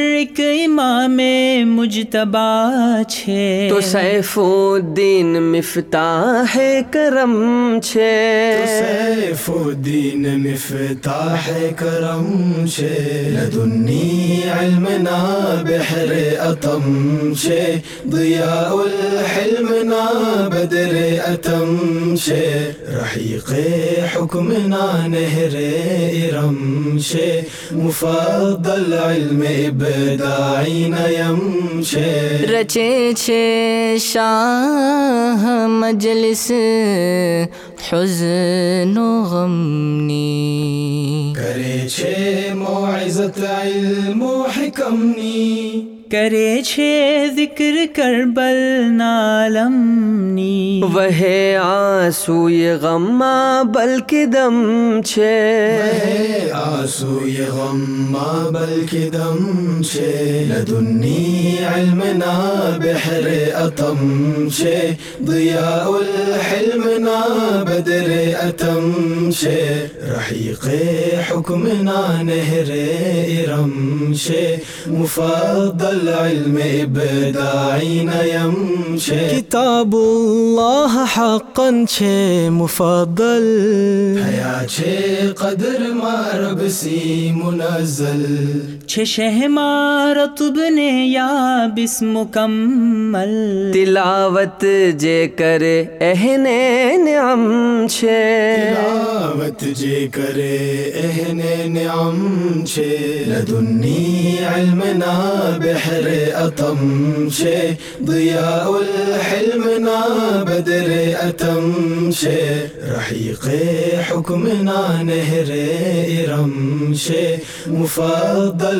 ایک امام مجتبا چھے تو سیف الدین مفتاح کرم چھے چھے چھے سیف الدین مفتاح کرم لدنی علمنا بحر اتم اتم ضیاء الحلمنا بدر چھے رحیق حکمنا نہر ارم چھے شل علم رچے چھ شاہ مجلس حزن و غمنی کرے چھ معزت علم و حکمنی کرے چھے ذکر کربل نالمنی وہے آسو یہ غم بل دم چھے وہے آسو یہ غم دم چھے لدنی علمنا بحر اتم چھے ضیاء الحلمنا بدر اتم چھے رحیق حکمنا نہر ارم چھے مفضل العلم إبداعنا يمشي كتاب الله حقا شي مفضل حياة شي قدر ما ربسي منزل پوچھے شہمار تب نے یا بس مکمل تلاوت جے کر اہن نعم چھے تلاوت جے کر اہن نعم چھے لدنی علمنا بحر اتم چھے ضیاء الحلمنا بدر اتم چھے رحیق حکمنا نہر ارم چھے مفضل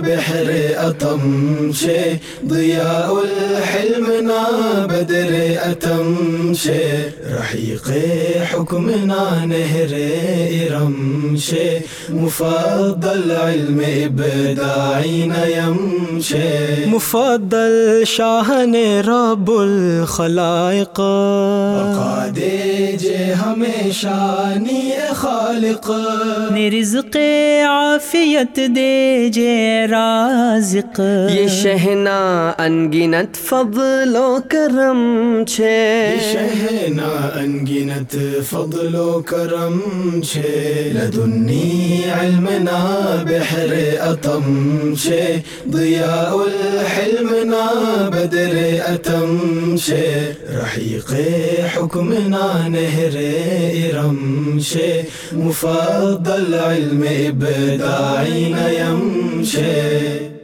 بحر أطمشي ضياء الحلم نا بدر أتمشي رحيق حكمنا نهر رمشي مفضل علم إبداعينا يمشي مفضل شاهن رب الخلائق جي همشانی خالق نرزق دي جي رازق یہ شہنا ان فضل و کرم چھ شہنا انگنت فضل و کرم چھے لدنی علمنا بحر اتم چھے چھے ضیاء الحلمنا بدر اتم رحیق حکمنا نہر ارم چھے مفضل علم ابداعین یم چھے 耶。